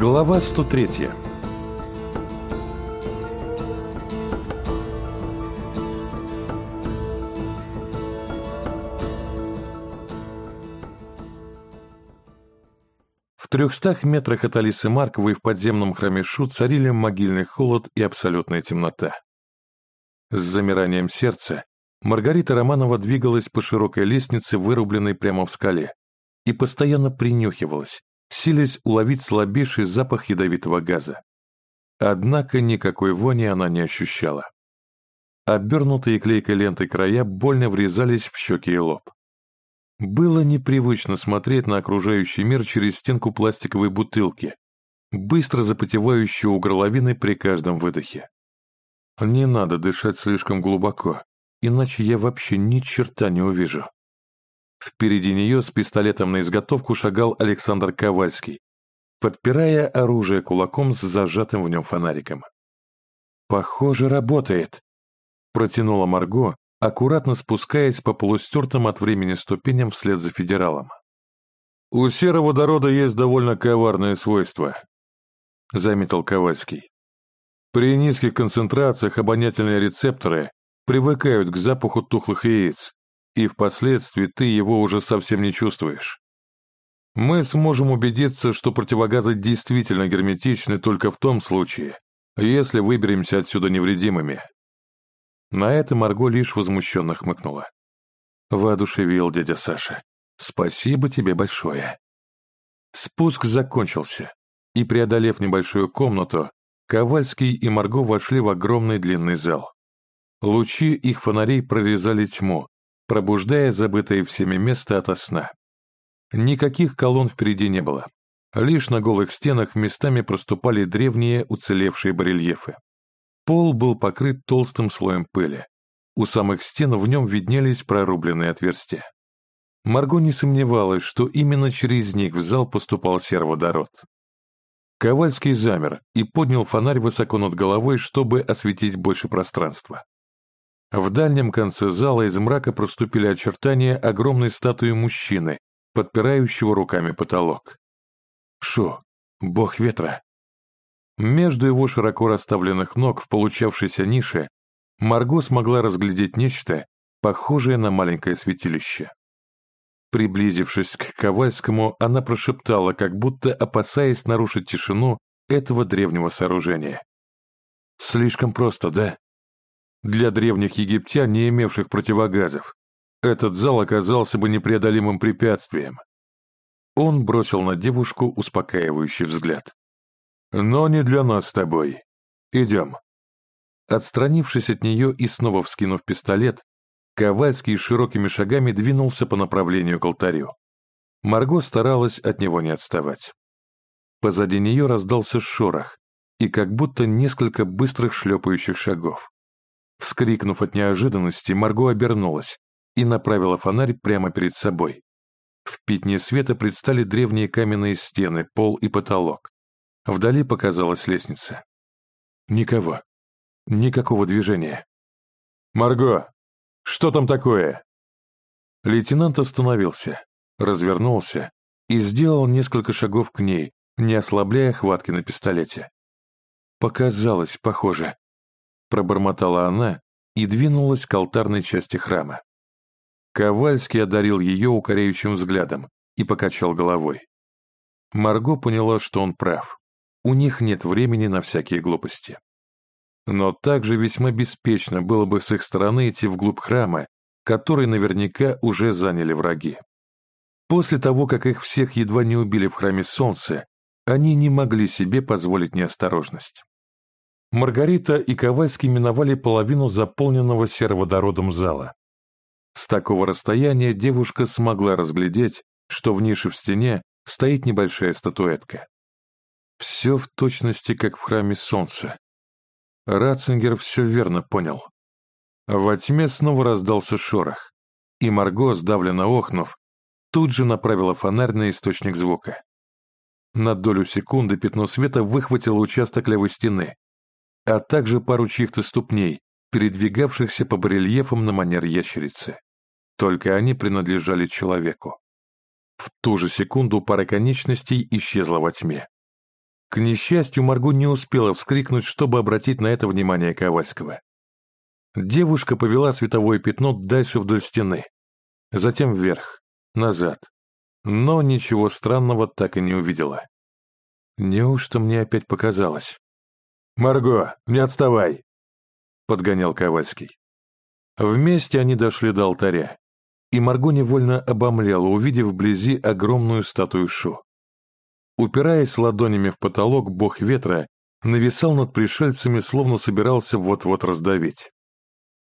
Глава 103 В трехстах метрах от Алисы Марковой в подземном храме Шу царили могильный холод и абсолютная темнота. С замиранием сердца Маргарита Романова двигалась по широкой лестнице, вырубленной прямо в скале, и постоянно принюхивалась, силясь уловить слабейший запах ядовитого газа. Однако никакой вони она не ощущала. Обернутые клейкой лентой края больно врезались в щеки и лоб. Было непривычно смотреть на окружающий мир через стенку пластиковой бутылки, быстро запотевающей у горловины при каждом выдохе. Не надо дышать слишком глубоко, иначе я вообще ни черта не увижу. Впереди нее с пистолетом на изготовку шагал Александр Ковальский, подпирая оружие кулаком с зажатым в нем фонариком. «Похоже, работает», — протянула Марго, аккуратно спускаясь по полустертым от времени ступеням вслед за федералом. «У сероводорода есть довольно коварные свойства», — заметил Ковальский. «При низких концентрациях обонятельные рецепторы привыкают к запаху тухлых яиц, и впоследствии ты его уже совсем не чувствуешь. Мы сможем убедиться, что противогазы действительно герметичны только в том случае, если выберемся отсюда невредимыми. На это Марго лишь возмущенно хмыкнула. Воодушевил дядя Саша. Спасибо тебе большое. Спуск закончился, и, преодолев небольшую комнату, Ковальский и Марго вошли в огромный длинный зал. Лучи их фонарей прорезали тьму, пробуждая забытое всеми место ото сна. Никаких колонн впереди не было. Лишь на голых стенах местами проступали древние уцелевшие барельефы. Пол был покрыт толстым слоем пыли. У самых стен в нем виднелись прорубленные отверстия. Марго не сомневалась, что именно через них в зал поступал сероводород. Ковальский замер и поднял фонарь высоко над головой, чтобы осветить больше пространства. В дальнем конце зала из мрака проступили очертания огромной статуи мужчины, подпирающего руками потолок. Шо, бог ветра. Между его широко расставленных ног в получавшейся нише Марго смогла разглядеть нечто, похожее на маленькое святилище. Приблизившись к Ковальскому, она прошептала, как будто опасаясь нарушить тишину этого древнего сооружения. «Слишком просто, да?» Для древних египтян, не имевших противогазов, этот зал оказался бы непреодолимым препятствием. Он бросил на девушку успокаивающий взгляд. «Но не для нас с тобой. Идем». Отстранившись от нее и снова вскинув пистолет, Ковальский широкими шагами двинулся по направлению к алтарю. Марго старалась от него не отставать. Позади нее раздался шорох и как будто несколько быстрых шлепающих шагов. Вскрикнув от неожиданности, Марго обернулась и направила фонарь прямо перед собой. В пятне света предстали древние каменные стены, пол и потолок. Вдали показалась лестница. Никого. Никакого движения. «Марго, что там такое?» Лейтенант остановился, развернулся и сделал несколько шагов к ней, не ослабляя хватки на пистолете. Показалось, похоже пробормотала она и двинулась к алтарной части храма. Ковальский одарил ее укоряющим взглядом и покачал головой. Марго поняла, что он прав. У них нет времени на всякие глупости. Но также весьма беспечно было бы с их стороны идти вглубь храма, который наверняка уже заняли враги. После того, как их всех едва не убили в храме солнца, они не могли себе позволить неосторожность. Маргарита и Ковальский миновали половину заполненного сероводородом зала. С такого расстояния девушка смогла разглядеть, что в нише в стене стоит небольшая статуэтка. Все в точности, как в храме солнца. Ратцингер все верно понял. Во тьме снова раздался шорох, и Марго, сдавленно охнув, тут же направила фонарь на источник звука. На долю секунды пятно света выхватило участок левой стены, а также пару чьих-то ступней, передвигавшихся по барельефам на манер ящерицы. Только они принадлежали человеку. В ту же секунду пара конечностей исчезла во тьме. К несчастью, Марго не успела вскрикнуть, чтобы обратить на это внимание Ковальского. Девушка повела световое пятно дальше вдоль стены, затем вверх, назад, но ничего странного так и не увидела. Неужто мне опять показалось? «Марго, не отставай!» — подгонял Ковальский. Вместе они дошли до алтаря, и Марго невольно обомлела, увидев вблизи огромную статую Шу. Упираясь ладонями в потолок, бог ветра нависал над пришельцами, словно собирался вот-вот раздавить.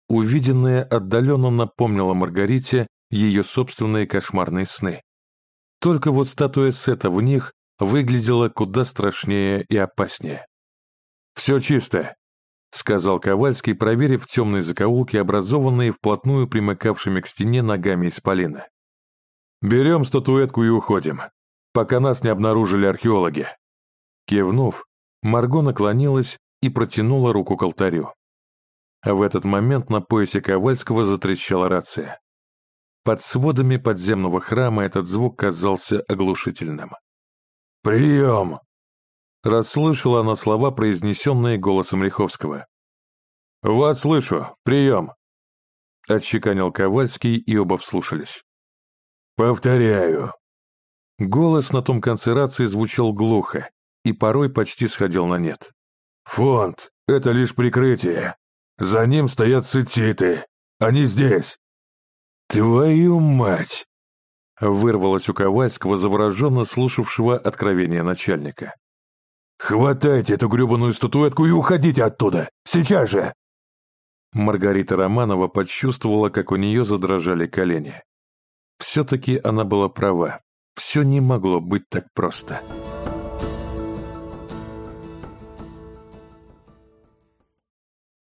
Увиденное отдаленно напомнило Маргарите ее собственные кошмарные сны. Только вот статуя Сета в них выглядела куда страшнее и опаснее. «Все чисто», — сказал Ковальский, проверив темные закоулки, образованные вплотную примыкавшими к стене ногами исполина. «Берем статуэтку и уходим пока нас не обнаружили археологи». Кивнув, Марго наклонилась и протянула руку к алтарю. В этот момент на поясе Ковальского затрещала рация. Под сводами подземного храма этот звук казался оглушительным. «Прием!» Расслышала она слова, произнесенные голосом Риховского. «Вот слышу, прием!» Отчеканил Ковальский, и оба вслушались. «Повторяю, Голос на том конце рации звучал глухо и порой почти сходил на нет. «Фонд — это лишь прикрытие. За ним стоят цититы. Они здесь». «Твою мать!» — вырвалось у Ковальского, завороженно слушавшего откровения начальника. «Хватайте эту гребаную статуэтку и уходите оттуда! Сейчас же!» Маргарита Романова почувствовала, как у нее задрожали колени. Все-таки она была права. Все не могло быть так просто.